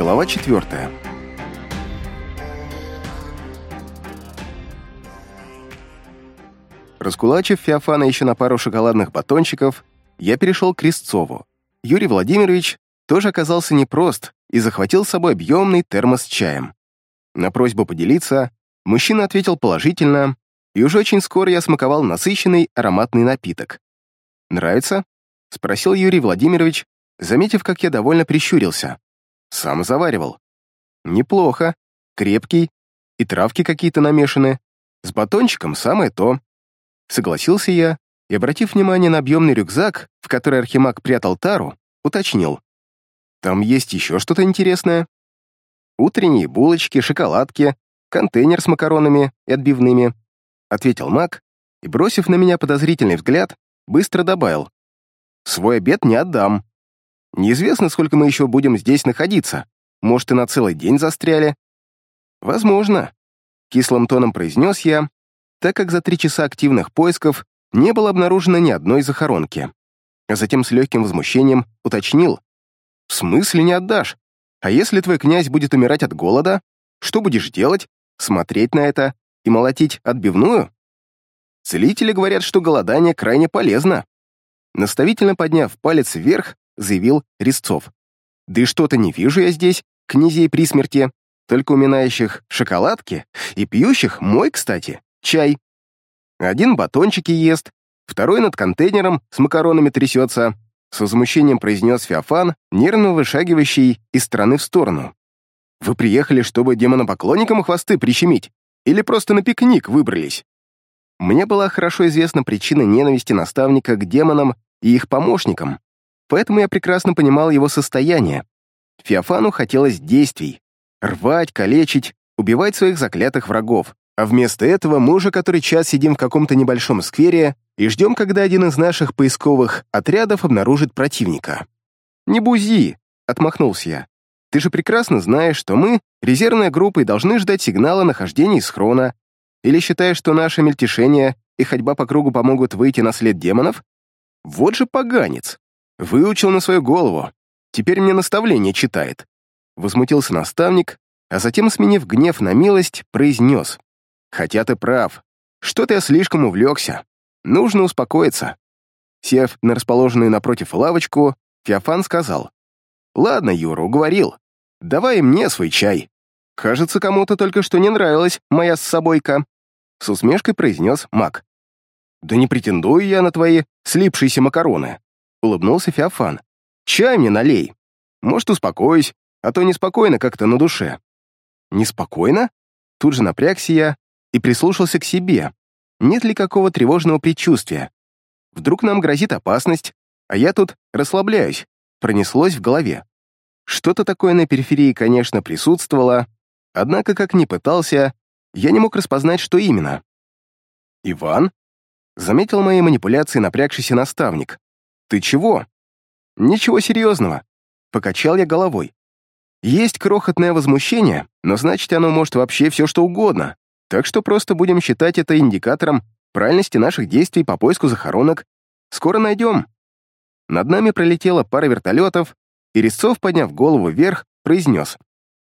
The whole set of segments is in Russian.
Глава четвертая. Раскулачив Феофана еще на пару шоколадных батончиков, я перешел к Крестцову. Юрий Владимирович тоже оказался непрост и захватил с собой объемный термос с чаем. На просьбу поделиться мужчина ответил положительно, и уже очень скоро я смаковал насыщенный ароматный напиток. «Нравится?» — спросил Юрий Владимирович, заметив, как я довольно прищурился. Сам заваривал. Неплохо, крепкий, и травки какие-то намешаны. С батончиком самое то. Согласился я и, обратив внимание на объемный рюкзак, в который Архимаг прятал тару, уточнил. Там есть еще что-то интересное? Утренние булочки, шоколадки, контейнер с макаронами и отбивными, ответил маг и, бросив на меня подозрительный взгляд, быстро добавил. Свой обед не отдам. Неизвестно, сколько мы еще будем здесь находиться. Может, и на целый день застряли. Возможно. Кислым тоном произнес я, так как за три часа активных поисков не было обнаружено ни одной захоронки. А затем с легким возмущением уточнил. «В смысле не отдашь? А если твой князь будет умирать от голода, что будешь делать? Смотреть на это и молотить отбивную?» Целители говорят, что голодание крайне полезно. Наставительно подняв палец вверх, заявил Резцов. «Да и что-то не вижу я здесь, князей при смерти, только уминающих шоколадки и пьющих мой, кстати, чай. Один батончики ест, второй над контейнером с макаронами трясется», с возмущением произнес Феофан, нервно вышагивающий из стороны в сторону. «Вы приехали, чтобы демонопоклонникам хвосты прищемить? Или просто на пикник выбрались?» Мне была хорошо известна причина ненависти наставника к демонам и их помощникам, поэтому я прекрасно понимал его состояние. Феофану хотелось действий — рвать, калечить, убивать своих заклятых врагов, а вместо этого мы уже который час сидим в каком-то небольшом сквере и ждем, когда один из наших поисковых отрядов обнаружит противника. «Не бузи!» — отмахнулся я. «Ты же прекрасно знаешь, что мы, резервная группа, и должны ждать сигнала нахождения схрона. Или считаешь, что наше мельтешение и ходьба по кругу помогут выйти на след демонов? Вот же поганец! Выучил на свою голову. Теперь мне наставление читает. Возмутился наставник, а затем, сменив гнев на милость, произнес. Хотя ты прав. Что-то я слишком увлекся. Нужно успокоиться. Сев на расположенную напротив лавочку, Феофан сказал. «Ладно, Юра, уговорил. Давай мне свой чай. Кажется, кому-то только что не нравилась моя с собойка», с усмешкой произнес маг. «Да не претендую я на твои слипшиеся макароны», — улыбнулся Феофан. «Чай мне налей. Может, успокоюсь, а то неспокойно как-то на душе». «Неспокойно?» Тут же напрягся я и прислушался к себе. Нет ли какого тревожного предчувствия? Вдруг нам грозит опасность, а я тут расслабляюсь, пронеслось в голове. Что-то такое на периферии, конечно, присутствовало, однако, как ни пытался, я не мог распознать, что именно. «Иван?» — заметил мои манипуляции напрягшийся наставник. «Ты чего?» «Ничего серьезного», — покачал я головой. «Есть крохотное возмущение, но значит, оно может вообще все что угодно, так что просто будем считать это индикатором правильности наших действий по поиску захоронок. Скоро найдем». Над нами пролетела пара вертолетов, и Резцов, подняв голову вверх, произнес.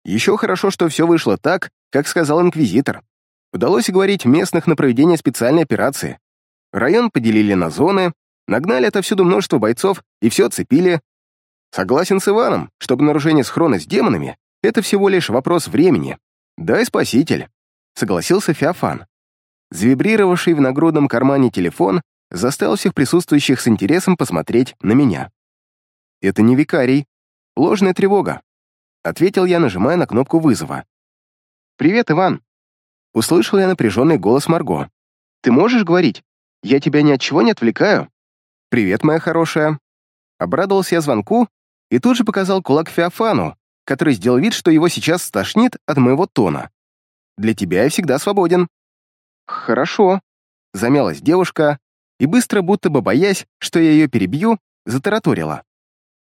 «Еще хорошо, что все вышло так, как сказал инквизитор. Удалось уговорить местных на проведение специальной операции. Район поделили на зоны, Нагнали отовсюду множество бойцов и все оцепили. Согласен с Иваном, что обнаружение схрона с демонами — это всего лишь вопрос времени. Дай, спаситель, — согласился Феофан. Завибрировавший в нагрудном кармане телефон заставил всех присутствующих с интересом посмотреть на меня. «Это не викарий. Ложная тревога», — ответил я, нажимая на кнопку вызова. «Привет, Иван!» Услышал я напряженный голос Марго. «Ты можешь говорить? Я тебя ни от чего не отвлекаю?» «Привет, моя хорошая». Обрадовался я звонку и тут же показал кулак Феофану, который сделал вид, что его сейчас стошнит от моего тона. «Для тебя я всегда свободен». «Хорошо», — замялась девушка и быстро, будто бы боясь, что я ее перебью, затараторила.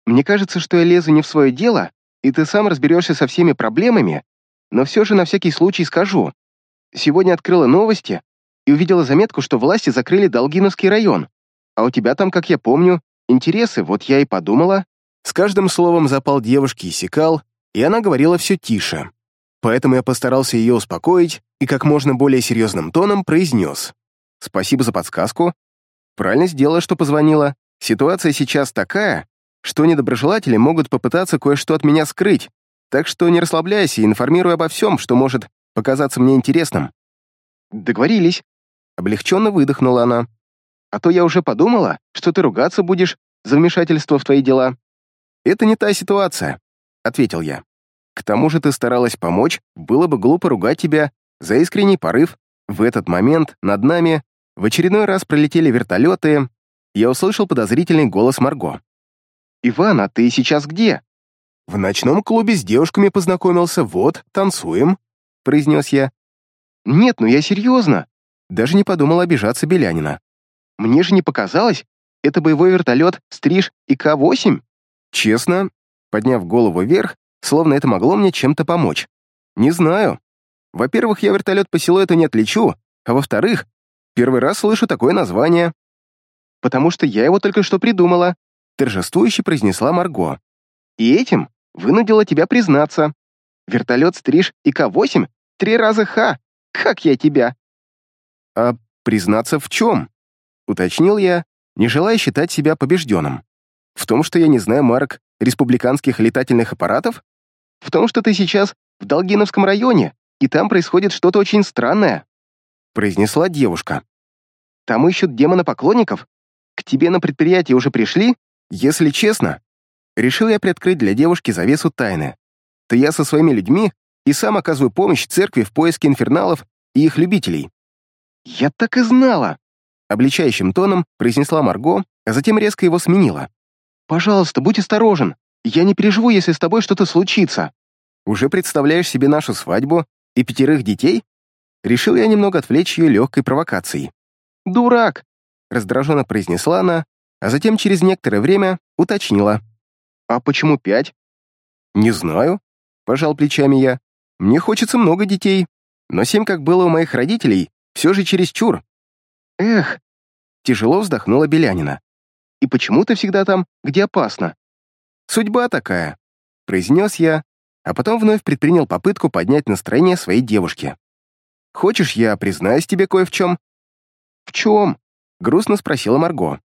«Мне кажется, что я лезу не в свое дело, и ты сам разберешься со всеми проблемами, но все же на всякий случай скажу. Сегодня открыла новости и увидела заметку, что власти закрыли Долгиновский район. А у тебя там, как я помню, интересы, вот я и подумала». С каждым словом запал девушки иссякал, и она говорила все тише. Поэтому я постарался ее успокоить и как можно более серьезным тоном произнес. «Спасибо за подсказку. Правильно сделала, что позвонила. Ситуация сейчас такая, что недоброжелатели могут попытаться кое-что от меня скрыть, так что не расслабляйся и информируй обо всем, что может показаться мне интересным». «Договорились», — облегченно выдохнула она. «А то я уже подумала, что ты ругаться будешь за вмешательство в твои дела». «Это не та ситуация», — ответил я. К тому же ты старалась помочь, было бы глупо ругать тебя за искренний порыв. В этот момент над нами в очередной раз пролетели вертолеты, я услышал подозрительный голос Марго. «Иван, а ты сейчас где?» «В ночном клубе с девушками познакомился, вот, танцуем», — произнес я. «Нет, ну я серьезно». Даже не подумал обижаться Белянина. «Мне же не показалось, это боевой вертолет «Стриж» и К-8?» Честно, подняв голову вверх, словно это могло мне чем-то помочь. Не знаю. Во-первых, я вертолет по силуэту не отличу, а во-вторых, первый раз слышу такое название. «Потому что я его только что придумала», — торжествующе произнесла Марго. «И этим вынудила тебя признаться. Вертолет «Стриж» и К-8 — три раза Х. Как я тебя?» «А признаться в чем?» — уточнил я, не желая считать себя побежденным. «В том, что я не знаю марок республиканских летательных аппаратов?» в том, что ты сейчас в Долгиновском районе, и там происходит что-то очень странное», — произнесла девушка. «Там ищут демона-поклонников. К тебе на предприятие уже пришли? Если честно, решил я приоткрыть для девушки завесу тайны. То я со своими людьми и сам оказываю помощь церкви в поиске инферналов и их любителей». «Я так и знала!» — обличающим тоном произнесла Марго, а затем резко его сменила. «Пожалуйста, будь осторожен. Я не переживу, если с тобой что-то случится. Уже представляешь себе нашу свадьбу и пятерых детей? Решил я немного отвлечь ее легкой провокацией. «Дурак!» — раздраженно произнесла она, а затем через некоторое время уточнила. «А почему пять?» «Не знаю», — пожал плечами я. «Мне хочется много детей, но семь, как было у моих родителей, все же чересчур». «Эх!» — тяжело вздохнула Белянина. «И почему ты всегда там, где опасно?» «Судьба такая», — произнес я, а потом вновь предпринял попытку поднять настроение своей девушки. «Хочешь, я признаюсь тебе кое в чем?» «В чем?» — грустно спросила Марго.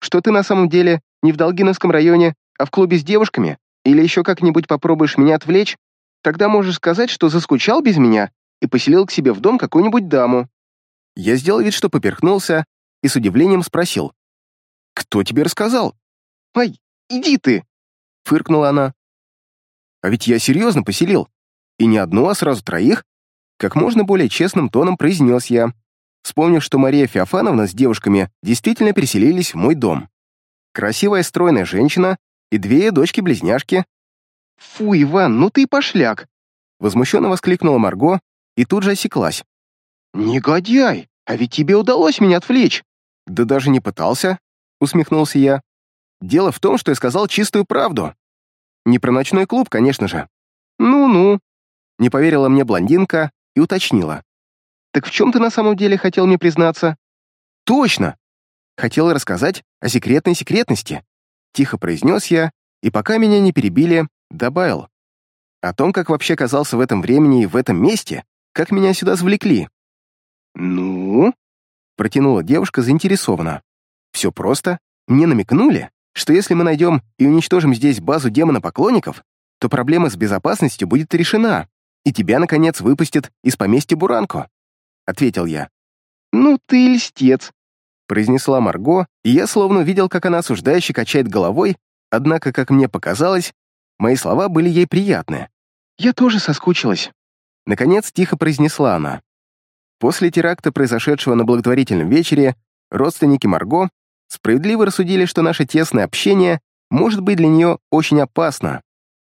«Что ты на самом деле не в Долгиновском районе, а в клубе с девушками? Или еще как-нибудь попробуешь меня отвлечь? Тогда можешь сказать, что заскучал без меня и поселил к себе в дом какую-нибудь даму». Я сделал вид, что поперхнулся, и с удивлением спросил. «Кто тебе рассказал?» «Ай, иди ты!» — фыркнула она. «А ведь я серьезно поселил. И не одну, а сразу троих?» Как можно более честным тоном произнес я, вспомнив, что Мария Феофановна с девушками действительно переселились в мой дом. Красивая стройная женщина и две дочки-близняшки. «Фу, Иван, ну ты пошляк!» Возмущенно воскликнула Марго и тут же осеклась. «Негодяй! А ведь тебе удалось меня отвлечь!» «Да даже не пытался», — усмехнулся я. «Дело в том, что я сказал чистую правду. Не про ночной клуб, конечно же. Ну-ну. Не поверила мне блондинка и уточнила. Так в чем ты на самом деле хотел мне признаться? Точно! Хотел рассказать о секретной секретности. Тихо произнес я, и пока меня не перебили, добавил. О том, как вообще оказался в этом времени и в этом месте, как меня сюда завлекли. «Ну?» — протянула девушка заинтересованно. «Все просто. Мне намекнули, что если мы найдем и уничтожим здесь базу демона-поклонников, то проблема с безопасностью будет решена, и тебя, наконец, выпустят из поместья Буранко», — ответил я. «Ну ты льстец», — произнесла Марго, и я словно видел, как она осуждающе качает головой, однако, как мне показалось, мои слова были ей приятны. «Я тоже соскучилась», — наконец тихо произнесла она. После теракта, произошедшего на благотворительном вечере, родственники Марго справедливо рассудили, что наше тесное общение может быть для нее очень опасно.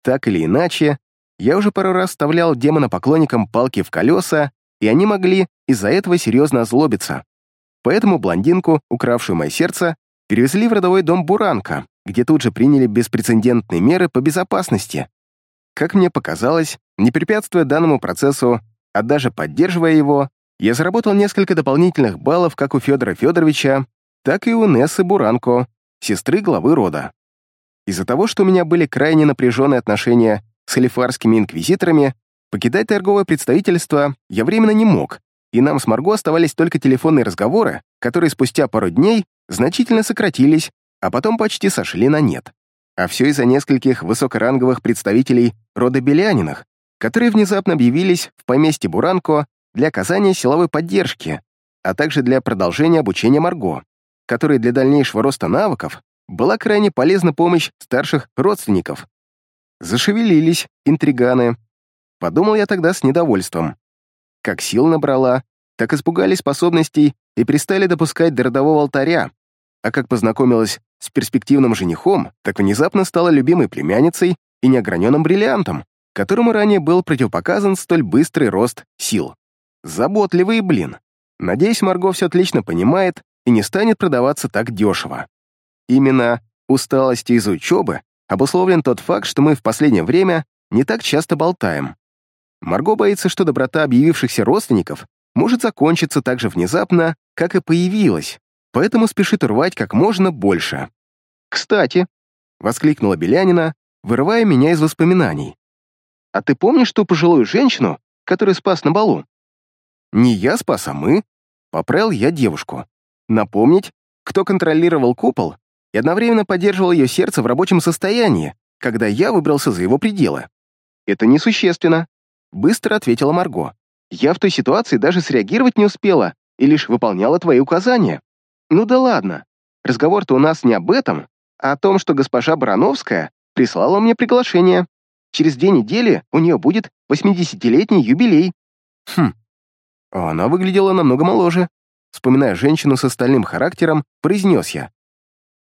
Так или иначе, я уже пару раз вставлял демона-поклонникам палки в колеса, и они могли из-за этого серьезно озлобиться. Поэтому блондинку, укравшую мое сердце, перевезли в родовой дом Буранка, где тут же приняли беспрецедентные меры по безопасности. Как мне показалось, не препятствуя данному процессу, а даже поддерживая его, я заработал несколько дополнительных баллов как у Федора Федоровича, так и у Нессы Буранко, сестры главы рода. Из-за того, что у меня были крайне напряженные отношения с халифарскими инквизиторами, покидать торговое представительство я временно не мог, и нам с Марго оставались только телефонные разговоры, которые спустя пару дней значительно сократились, а потом почти сошли на нет. А все из-за нескольких высокоранговых представителей рода Беляниных, которые внезапно объявились в поместье Буранко для оказания силовой поддержки, а также для продолжения обучения Марго, которой для дальнейшего роста навыков была крайне полезна помощь старших родственников. Зашевелились интриганы. Подумал я тогда с недовольством. Как сил набрала, так испугались способностей и перестали допускать до родового алтаря, а как познакомилась с перспективным женихом, так внезапно стала любимой племянницей и неограненным бриллиантом, которому ранее был противопоказан столь быстрый рост сил. Заботливый блин. Надеюсь, Марго все отлично понимает и не станет продаваться так дешево. Именно усталостью из учебы обусловлен тот факт, что мы в последнее время не так часто болтаем. Марго боится, что доброта объявившихся родственников может закончиться так же внезапно, как и появилась, поэтому спешит урвать как можно больше. «Кстати», — воскликнула Белянина, вырывая меня из воспоминаний, «а ты помнишь ту пожилую женщину, которую спас на балу?» «Не я спас, а мы», — поправил я девушку. «Напомнить, кто контролировал купол и одновременно поддерживал ее сердце в рабочем состоянии, когда я выбрался за его пределы». «Это несущественно», — быстро ответила Марго. «Я в той ситуации даже среагировать не успела и лишь выполняла твои указания. Ну да ладно, разговор-то у нас не об этом, а о том, что госпожа Барановская прислала мне приглашение. Через две недели у нее будет 80-летний юбилей». «Хм, а она выглядела намного моложе. Вспоминая женщину с остальным характером, произнес я.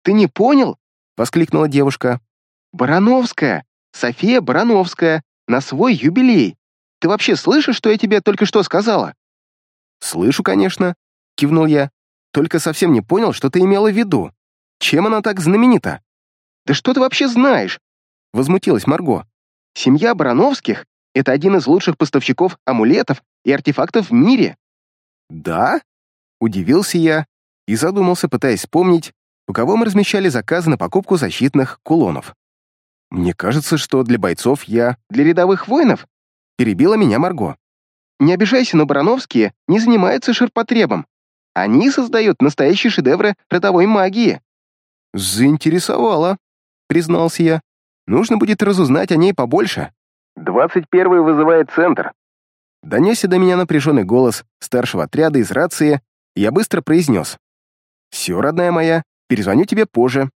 «Ты не понял?» — воскликнула девушка. «Барановская! София Барановская! На свой юбилей! Ты вообще слышишь, что я тебе только что сказала?» «Слышу, конечно», — кивнул я. «Только совсем не понял, что ты имела в виду. Чем она так знаменита?» «Да что ты вообще знаешь?» — возмутилась Марго. «Семья Барановских — это один из лучших поставщиков амулетов и артефактов в мире». «Да?» — удивился я и задумался, пытаясь вспомнить, у кого мы размещали заказы на покупку защитных кулонов. «Мне кажется, что для бойцов я...» «Для рядовых воинов?» — перебила меня Марго. «Не обижайся, но Барановские не занимаются ширпотребом. Они создают настоящие шедевры родовой магии». «Заинтересовало», — признался я. «Нужно будет разузнать о ней побольше». «Двадцать первый вызывает центр», Донесся до меня напряженный голос старшего отряда из рации, и я быстро произнес. «Все, родная моя, перезвоню тебе позже».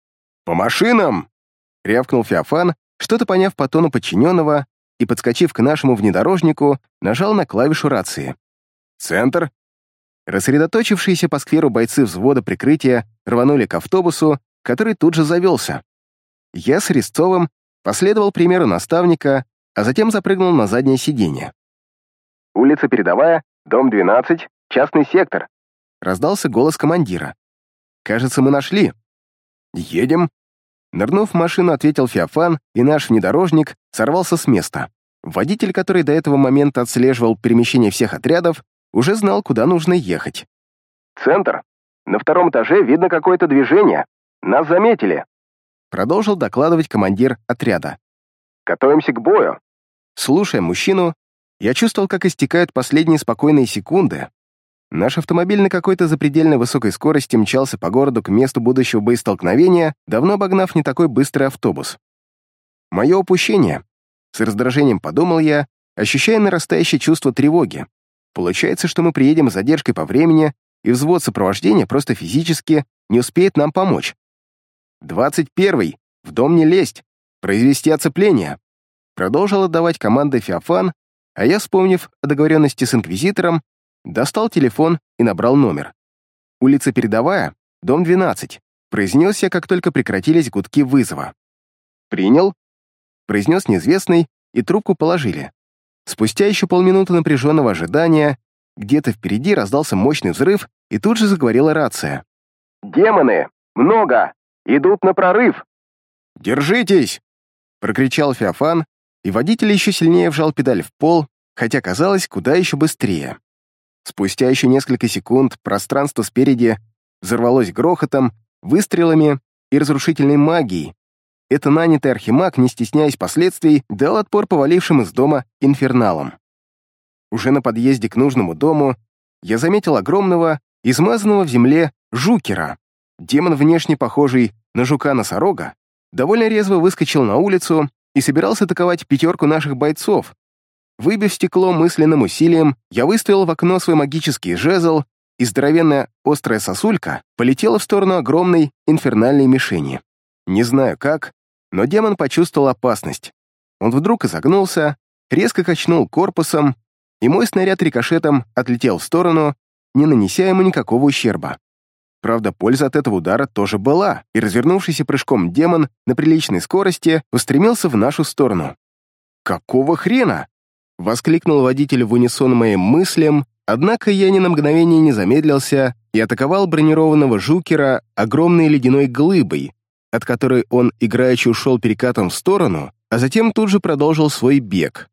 «По машинам!» — рявкнул Феофан, что-то поняв по тону подчиненного, и, подскочив к нашему внедорожнику, нажал на клавишу рации. «Центр!» Рассредоточившиеся по скверу бойцы взвода прикрытия рванули к автобусу, который тут же завелся. Я с Резцовым последовал примеру наставника, а затем запрыгнул на заднее сиденье. Улица Передовая, дом 12, частный сектор», — раздался голос командира. «Кажется, мы нашли». «Едем». Нырнув в машину, ответил Феофан, и наш внедорожник сорвался с места. Водитель, который до этого момента отслеживал перемещение всех отрядов, уже знал, куда нужно ехать. «Центр. На втором этаже видно какое-то движение. Нас заметили», — продолжил докладывать командир отряда. «Готовимся к бою». Слушая мужчину, я чувствовал, как истекают последние спокойные секунды. Наш автомобиль на какой-то запредельно высокой скорости мчался по городу к месту будущего боестолкновения, давно обогнав не такой быстрый автобус. Мое упущение. С раздражением подумал я, ощущая нарастающее чувство тревоги. Получается, что мы приедем с задержкой по времени, и взвод сопровождения просто физически не успеет нам помочь. «Двадцать первый! В дом не лезть! Произвести оцепление!» Продолжил отдавать команды Феофан, а я, вспомнив о договоренности с инквизитором, достал телефон и набрал номер. «Улица Передовая, дом 12», произнес я, как только прекратились гудки вызова. «Принял», произнес неизвестный, и трубку положили. Спустя еще полминуты напряженного ожидания, где-то впереди раздался мощный взрыв, и тут же заговорила рация. «Демоны! Много! Идут на прорыв!» «Держитесь!» — прокричал Феофан, и водитель еще сильнее вжал педаль в пол, хотя казалось куда еще быстрее. Спустя еще несколько секунд пространство спереди взорвалось грохотом, выстрелами и разрушительной магией, это нанятый архимаг, не стесняясь последствий, дал отпор повалившим из дома инферналам. Уже на подъезде к нужному дому я заметил огромного, измазанного в земле жукера. Демон, внешне похожий на жука-носорога, довольно резво выскочил на улицу и собирался атаковать пятерку наших бойцов. Выбив стекло мысленным усилием, я выставил в окно свой магический жезл, и здоровенная острая сосулька полетела в сторону огромной инфернальной мишени. Не знаю как, но демон почувствовал опасность. Он вдруг изогнулся, резко качнул корпусом, и мой снаряд рикошетом отлетел в сторону, не нанеся ему никакого ущерба. Правда, польза от этого удара тоже была, и развернувшийся прыжком демон на приличной скорости устремился в нашу сторону. «Какого хрена?» — воскликнул водитель в унисон моим мыслям, однако я ни на мгновение не замедлился и атаковал бронированного жукера огромной ледяной глыбой, от которой он играючи ушел перекатом в сторону, а затем тут же продолжил свой бег.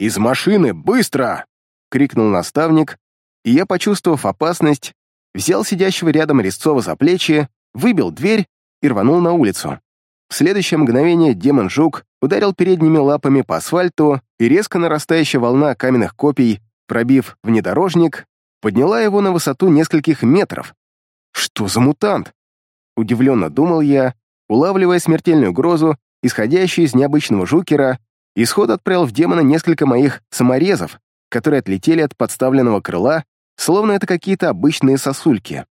«Из машины, быстро!» — крикнул наставник, и я, почувствовав опасность, взял сидящего рядом Резцова за плечи, выбил дверь и рванул на улицу. В следующее мгновение демон-жук ударил передними лапами по асфальту, и резко нарастающая волна каменных копий, пробив внедорожник, подняла его на высоту нескольких метров. Что за мутант? Удивленно думал я, улавливая смертельную угрозу, исходящую из необычного жукера, исход отправил в демона несколько моих саморезов, которые отлетели от подставленного крыла словно это какие-то обычные сосульки.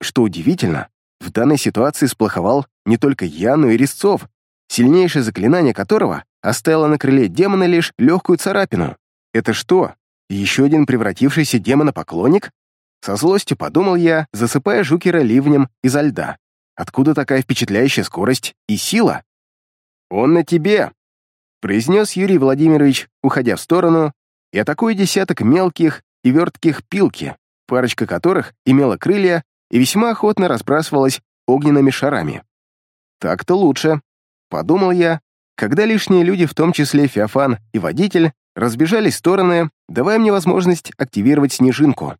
Что удивительно, в данной ситуации сплоховал не только я, но и Резцов, сильнейшее заклинание которого оставило на крыле демона лишь легкую царапину. Это что, еще один превратившийся демона-поклонник? Со злостью подумал я, засыпая Жукера ливнем изо льда. Откуда такая впечатляющая скорость и сила? «Он на тебе!» — произнес Юрий Владимирович, уходя в сторону, и атакуя десяток мелких, и вертких пилки, парочка которых имела крылья и весьма охотно разбрасывалась огненными шарами. «Так-то лучше», — подумал я, когда лишние люди, в том числе Феофан и водитель, разбежались в стороны, давая мне возможность активировать снежинку.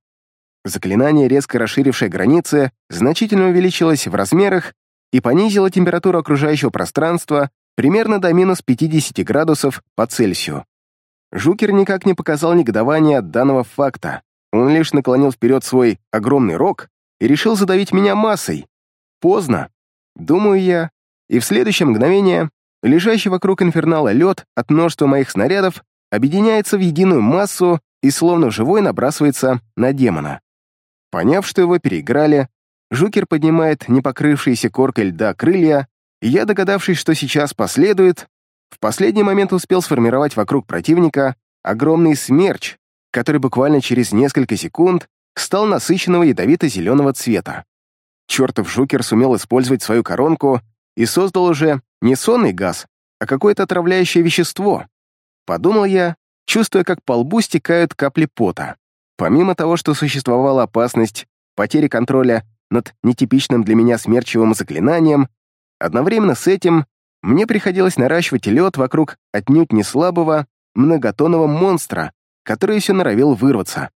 Заклинание, резко расширившее границы, значительно увеличилось в размерах и понизило температуру окружающего пространства примерно до минус 50 градусов по Цельсию. Жукер никак не показал негодования от данного факта. Он лишь наклонил вперед свой огромный рог и решил задавить меня массой. Поздно, думаю я, и в следующее мгновение лежащий вокруг инфернала лед от множества моих снарядов объединяется в единую массу и словно живой набрасывается на демона. Поняв, что его переиграли, Жукер поднимает непокрывшиеся коркой льда крылья, и я, догадавшись, что сейчас последует, в последний момент успел сформировать вокруг противника огромный смерч, который буквально через несколько секунд стал насыщенного ядовито-зеленого цвета. Чертов жукер сумел использовать свою коронку и создал уже не сонный газ, а какое-то отравляющее вещество. Подумал я, чувствуя, как по лбу стекают капли пота. Помимо того, что существовала опасность потери контроля над нетипичным для меня смерчевым заклинанием, одновременно с этим мне приходилось наращивать лед вокруг отнюдь не слабого, многотонного монстра, который все норовил вырваться.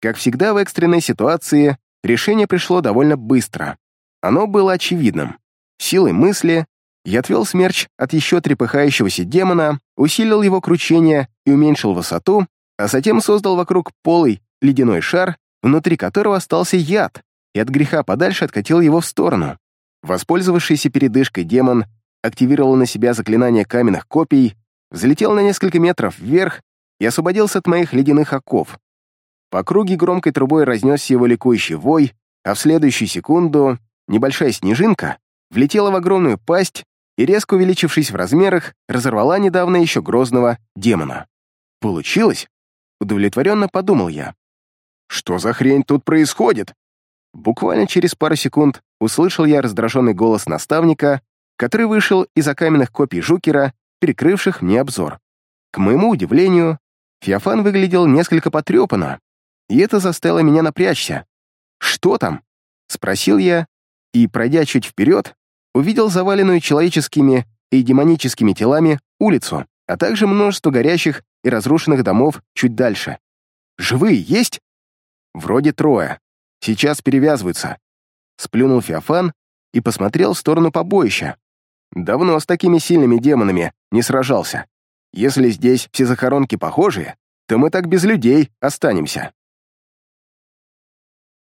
Как всегда в экстренной ситуации, решение пришло довольно быстро. Оно было очевидным. Силой мысли я отвел смерч от еще трепыхающегося демона, усилил его кручение и уменьшил высоту, а затем создал вокруг полый ледяной шар, внутри которого остался яд, и от греха подальше откатил его в сторону. Воспользовавшийся передышкой демон активировал на себя заклинание каменных копий, взлетел на несколько метров вверх и освободился от моих ледяных оков. По круге громкой трубой разнесся его ликующий вой, а в следующую секунду небольшая снежинка влетела в огромную пасть и, резко увеличившись в размерах, разорвала недавно еще грозного демона. «Получилось?» — удовлетворенно подумал я. «Что за хрень тут происходит?» Буквально через пару секунд услышал я раздраженный голос наставника, который вышел из-за каменных копий Жукера, перекрывших мне обзор. К моему удивлению, Феофан выглядел несколько потрепанно, и это заставило меня напрячься. «Что там?» — спросил я, и, пройдя чуть вперед, увидел заваленную человеческими и демоническими телами улицу, а также множество горящих и разрушенных домов чуть дальше. «Живые есть?» «Вроде трое. Сейчас перевязываются». Сплюнул Феофан и посмотрел в сторону побоища. Давно с такими сильными демонами не сражался. Если здесь все захоронки похожие, то мы так без людей останемся.